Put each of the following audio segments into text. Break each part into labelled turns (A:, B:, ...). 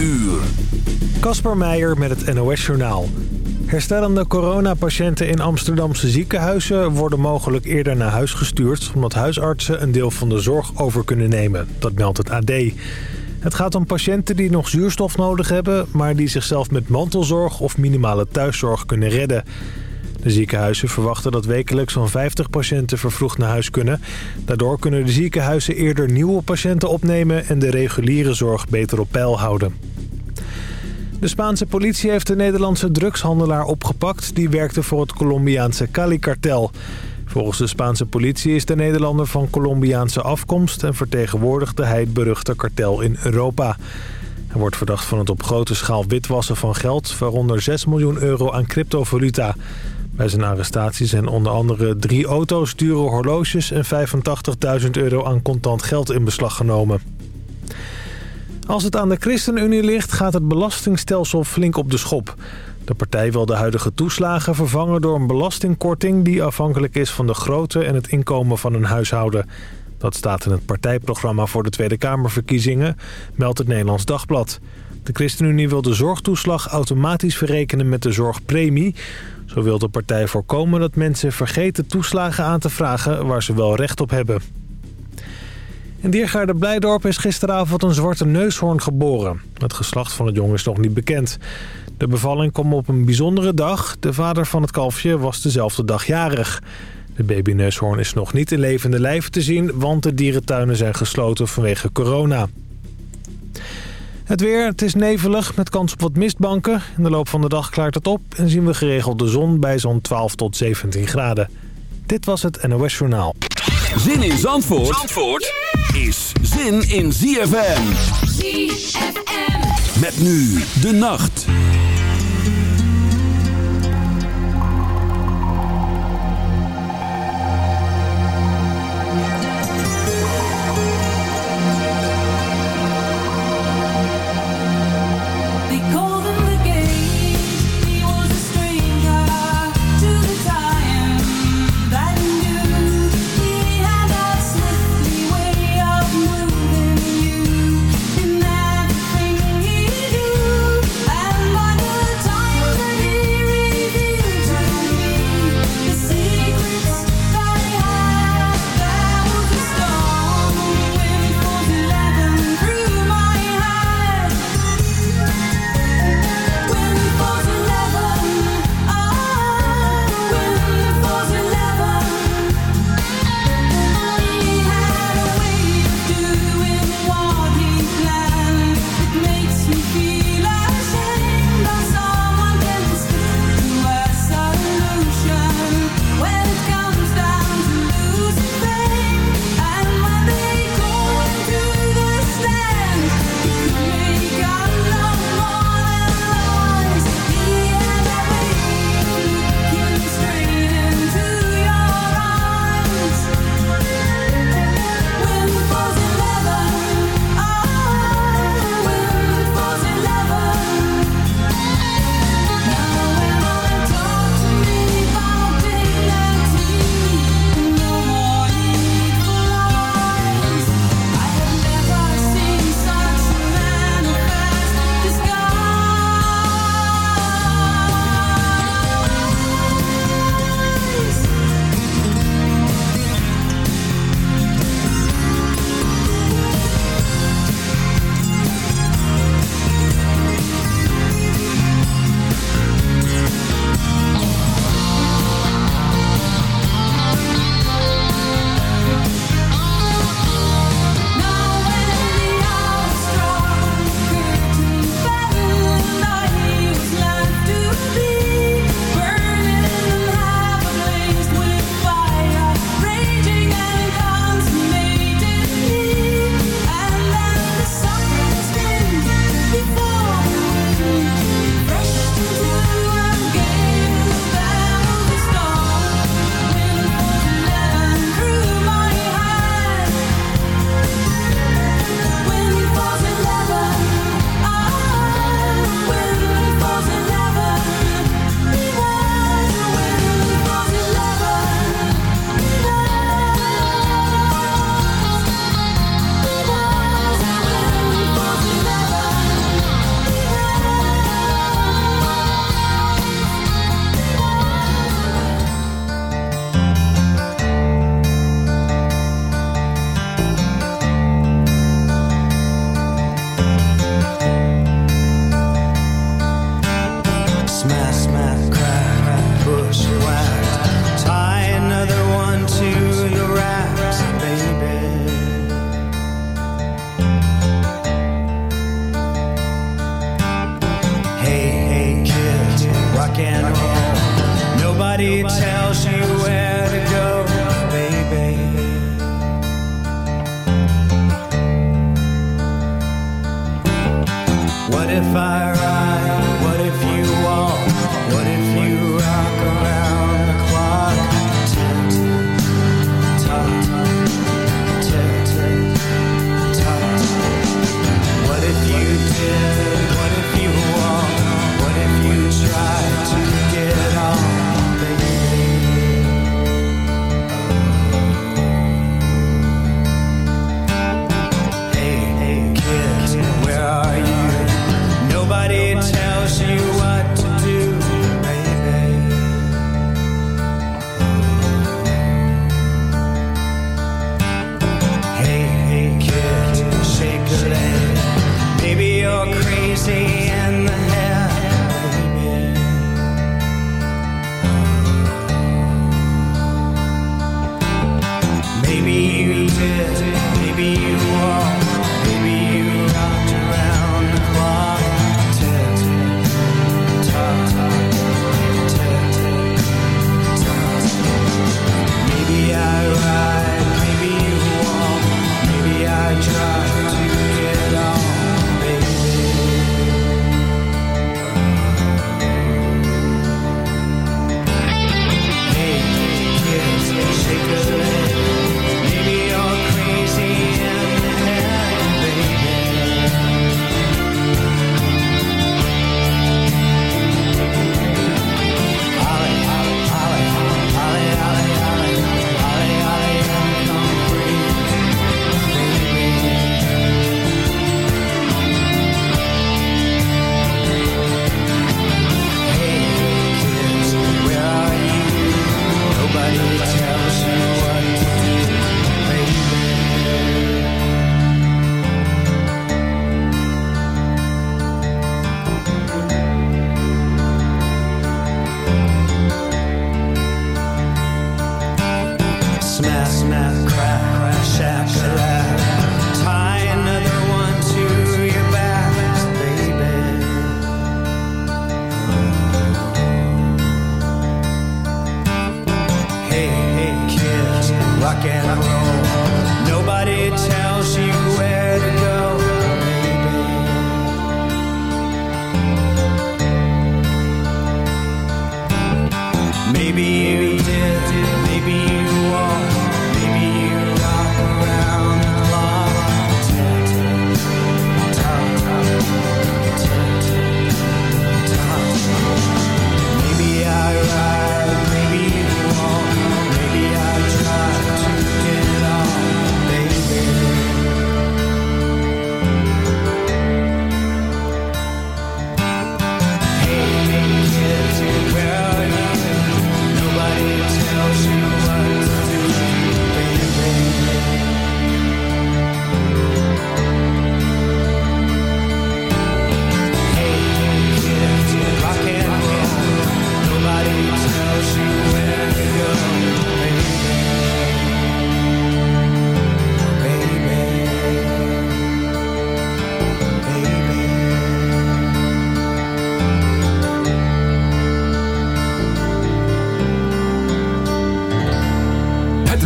A: uur.
B: Kasper Meijer met het NOS-journaal. Herstellende coronapatiënten in Amsterdamse ziekenhuizen worden mogelijk eerder naar huis gestuurd... omdat huisartsen een deel van de zorg over kunnen nemen. Dat meldt het AD. Het gaat om patiënten die nog zuurstof nodig hebben... maar die zichzelf met mantelzorg of minimale thuiszorg kunnen redden. De ziekenhuizen verwachten dat wekelijks zo'n 50 patiënten vervroegd naar huis kunnen. Daardoor kunnen de ziekenhuizen eerder nieuwe patiënten opnemen... en de reguliere zorg beter op peil houden. De Spaanse politie heeft de Nederlandse drugshandelaar opgepakt... die werkte voor het Colombiaanse Cali-kartel. Volgens de Spaanse politie is de Nederlander van Colombiaanse afkomst... en vertegenwoordigde hij het beruchte kartel in Europa. Hij wordt verdacht van het op grote schaal witwassen van geld... waaronder 6 miljoen euro aan cryptovaluta. Bij zijn arrestatie zijn onder andere drie auto's, dure horloges... en 85.000 euro aan contant geld in beslag genomen. Als het aan de ChristenUnie ligt, gaat het belastingstelsel flink op de schop. De partij wil de huidige toeslagen vervangen door een belastingkorting... die afhankelijk is van de grootte en het inkomen van een huishouden. Dat staat in het partijprogramma voor de Tweede Kamerverkiezingen, meldt het Nederlands Dagblad. De ChristenUnie wil de zorgtoeslag automatisch verrekenen met de zorgpremie. Zo wil de partij voorkomen dat mensen vergeten toeslagen aan te vragen waar ze wel recht op hebben. In Diergaarde Blijdorp is gisteravond een zwarte neushoorn geboren. Het geslacht van het jong is nog niet bekend. De bevalling kwam op een bijzondere dag. De vader van het kalfje was dezelfde dag jarig. De babyneushoorn is nog niet in levende lijven te zien... want de dierentuinen zijn gesloten vanwege corona. Het weer, het is nevelig met kans op wat mistbanken. In de loop van de dag klaart het op en zien we geregeld de zon bij zo'n 12 tot 17 graden. Dit was het NOS Journaal.
A: Zin in Zandvoort, Zandvoort is zin in ZFM.
C: ZFM.
A: Met nu de nacht.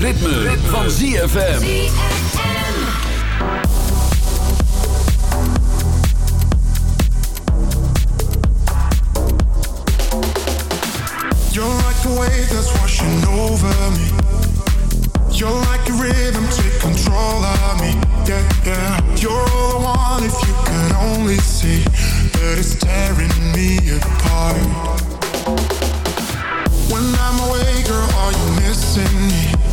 A: ritme, ritme. van ZFM.
D: You're like the wave that's washing over me. You're like a rhythm, take control of me. Yeah, yeah. You're all I want if you could only see. But it's tearing me apart. When I'm away, girl, are you missing me?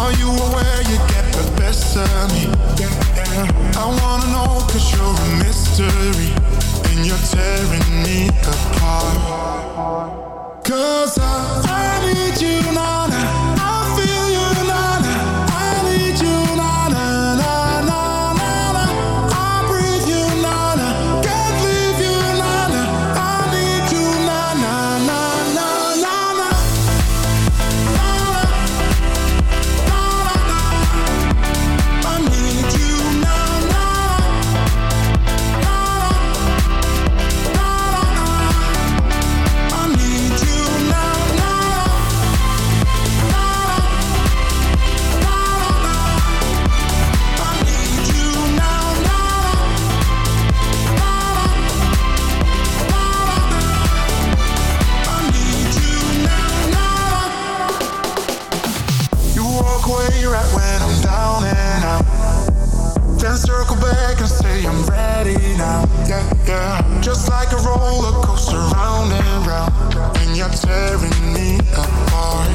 D: Are you aware you get the best of me? I wanna know cause you're a mystery And you're tearing me apart Cause I, I need you now Then circle back and say I'm ready now. Yeah, yeah. Just like a roller coaster, round and round, and you're tearing me apart.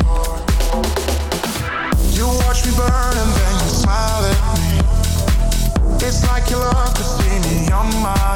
D: You watch me burn and then you smile at me. It's like you love to see me on my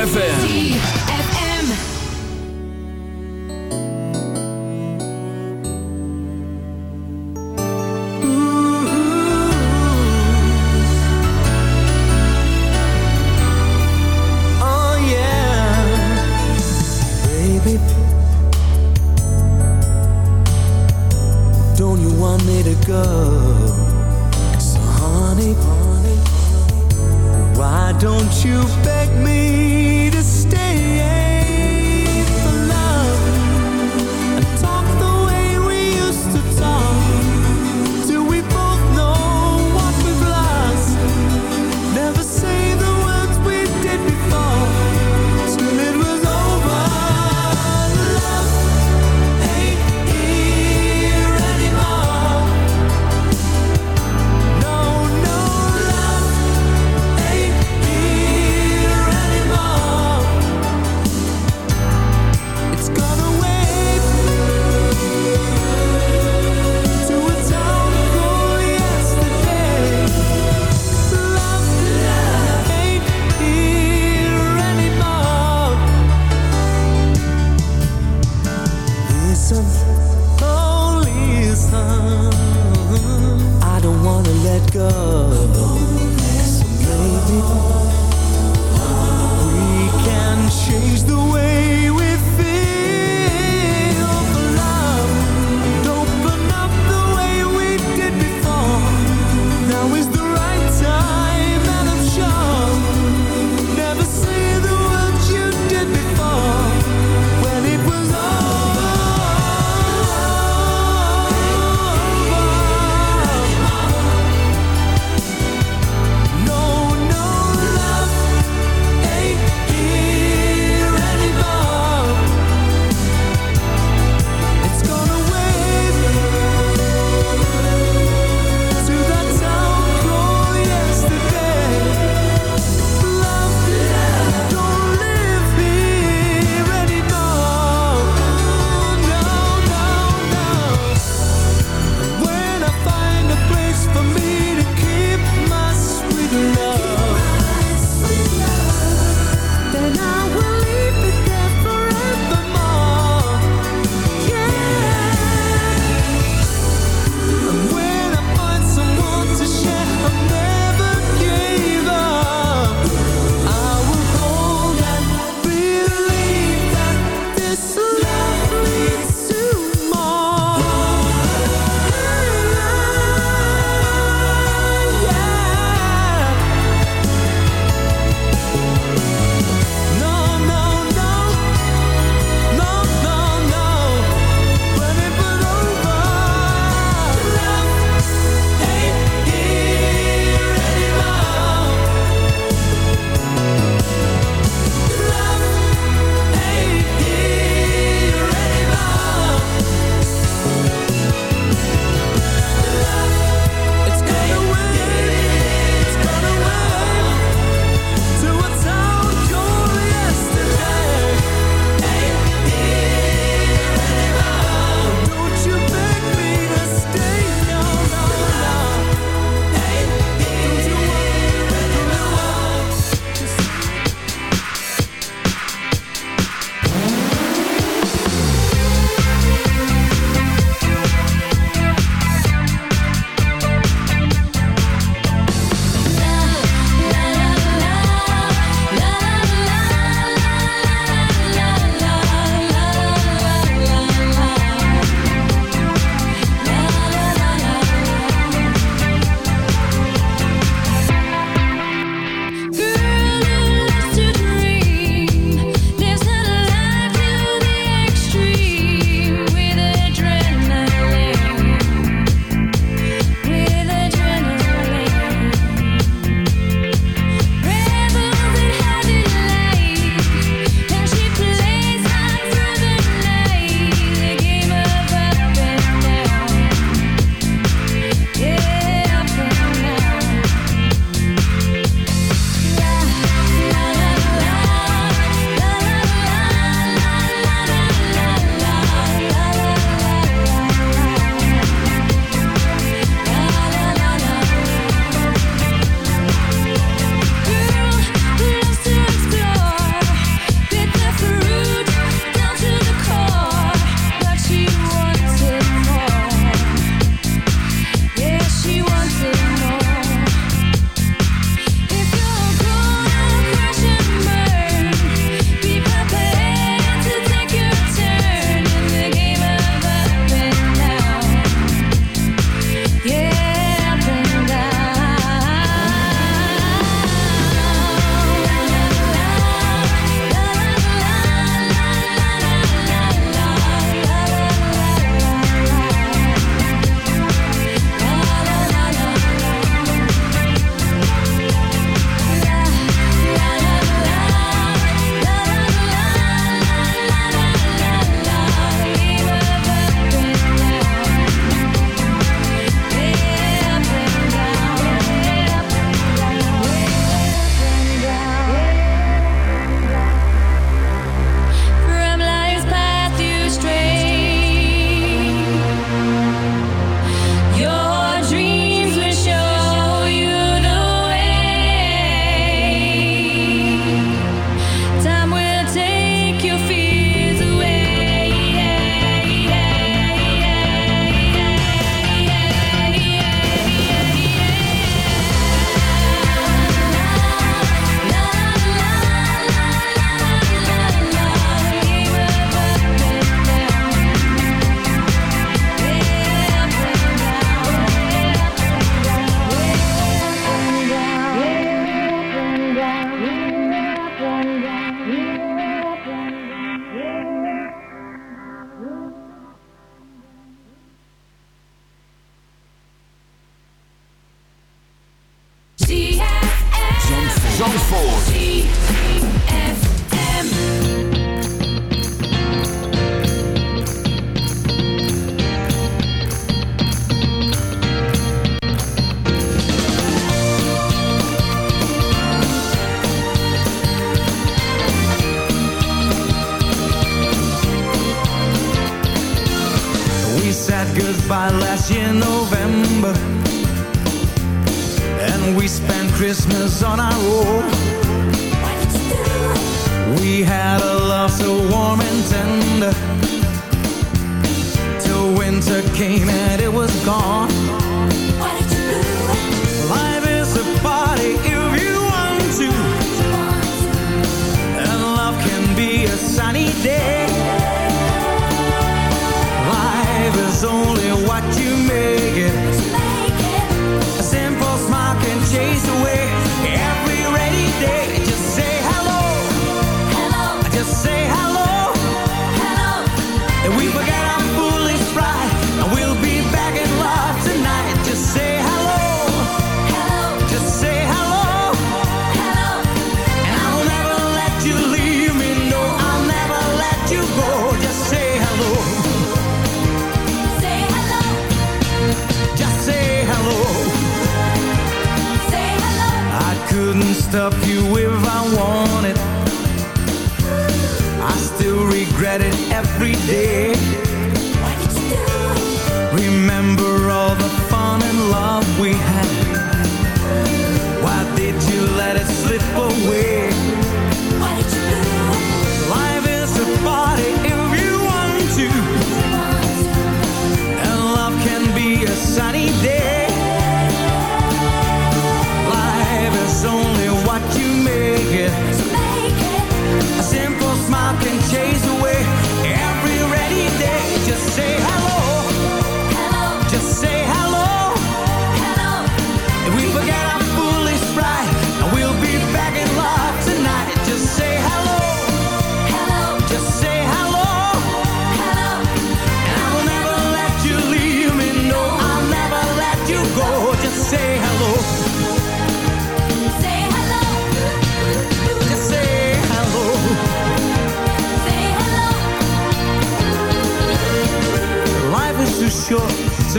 C: ZFM.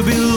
E: To be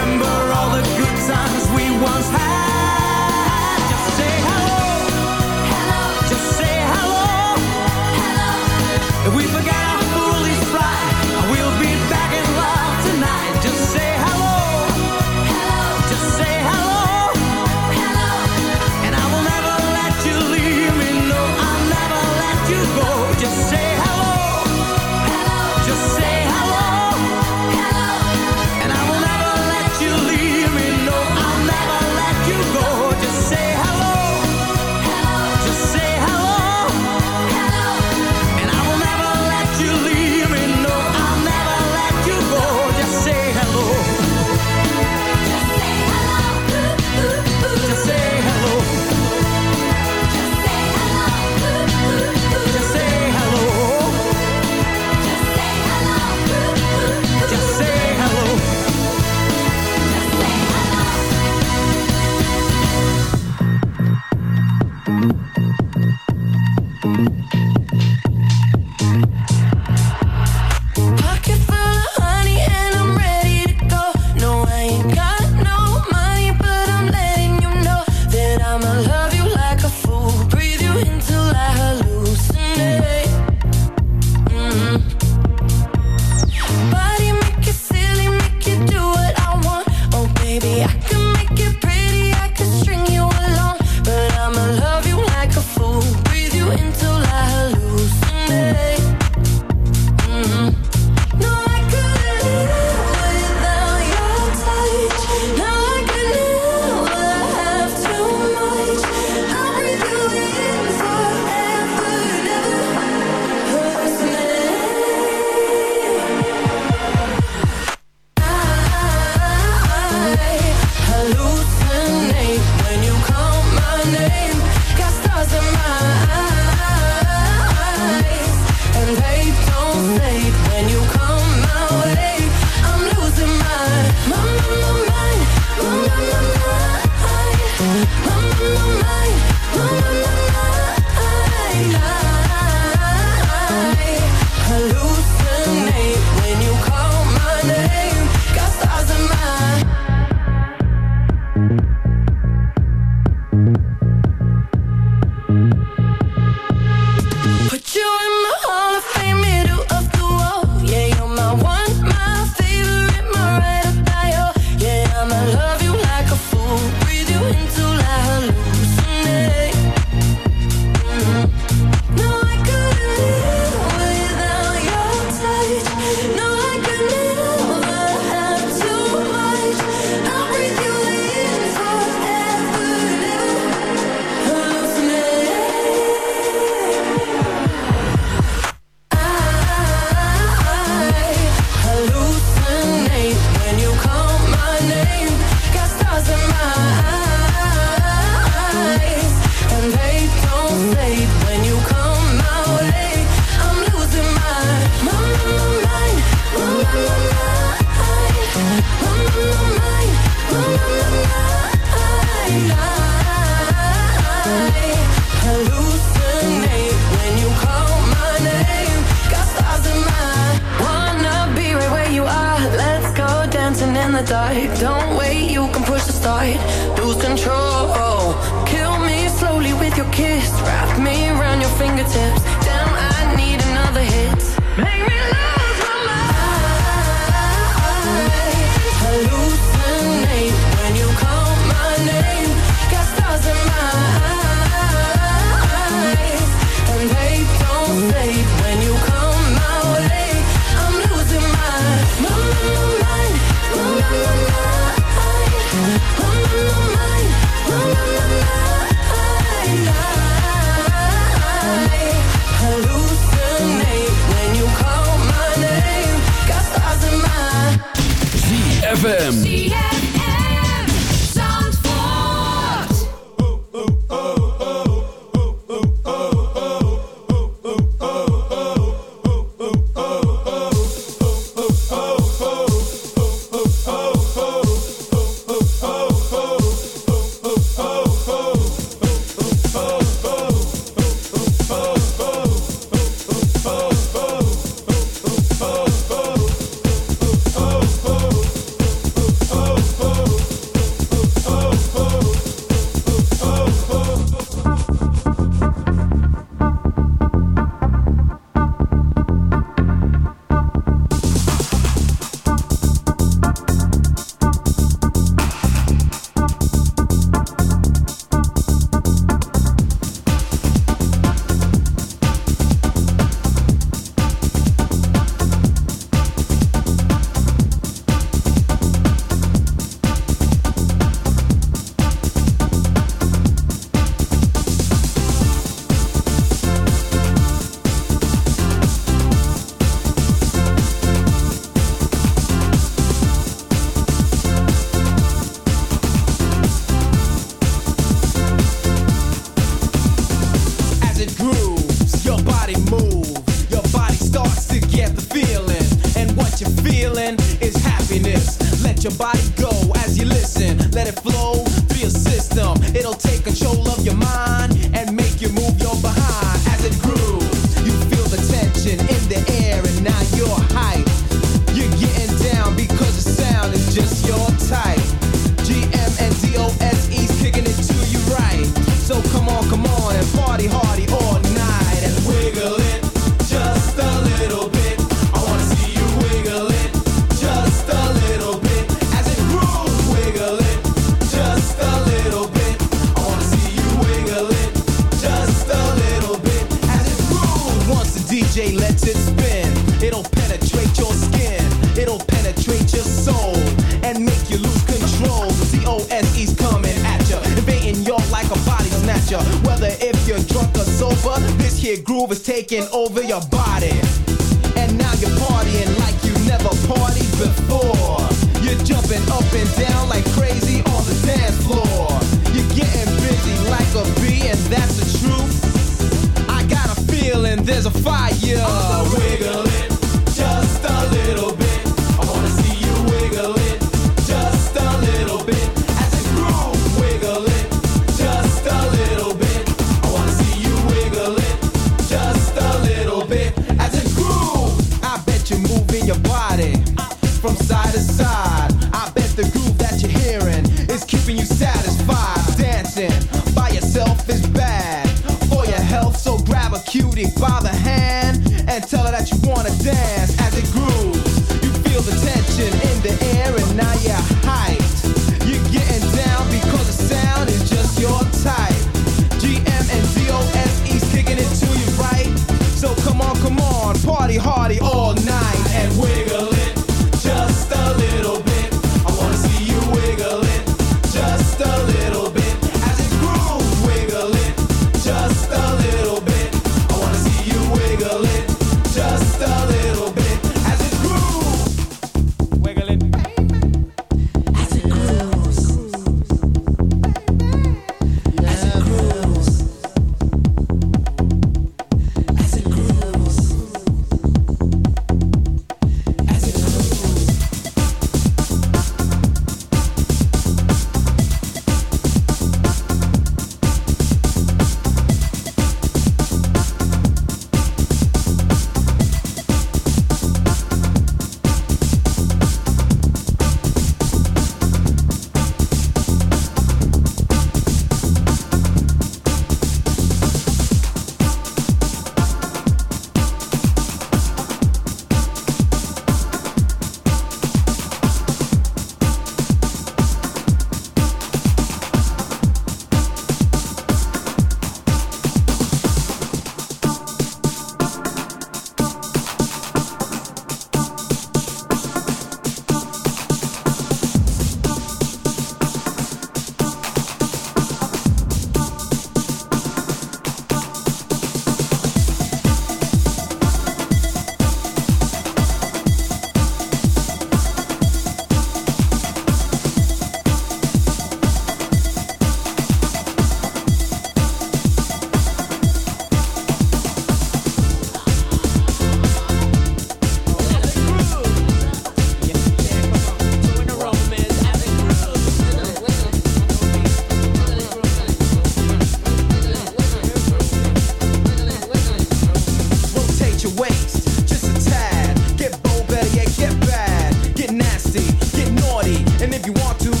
E: If you want to,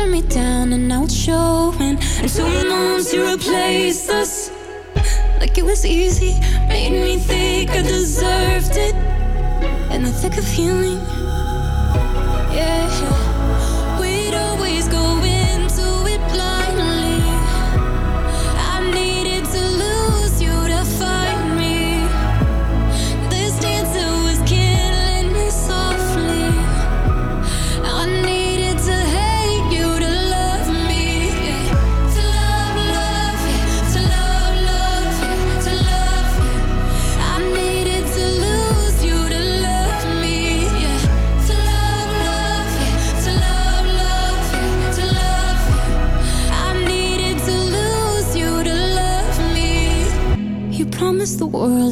F: turn me down and now it's showing. And two months to replace us. Like it was easy, made me think I deserved it. In the thick of healing, yeah.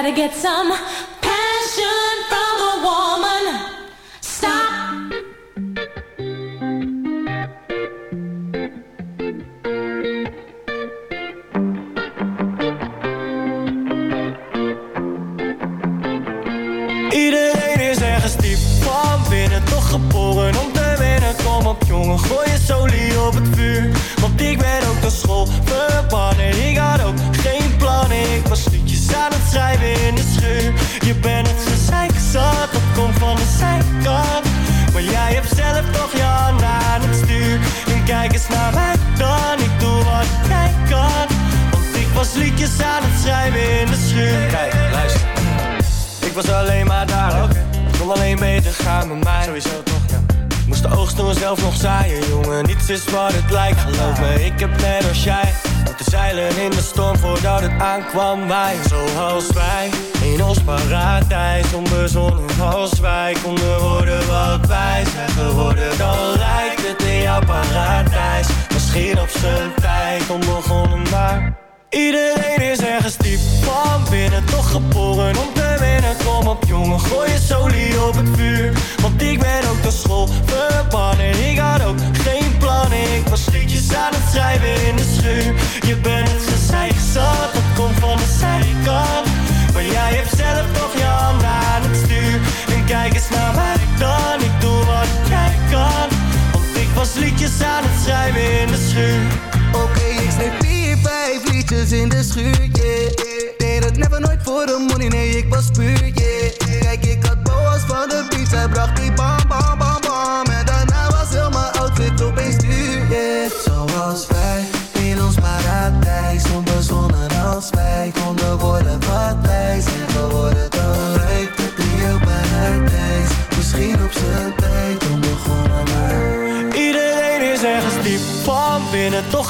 G: gotta get some.